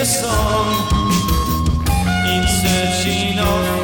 a song in searching of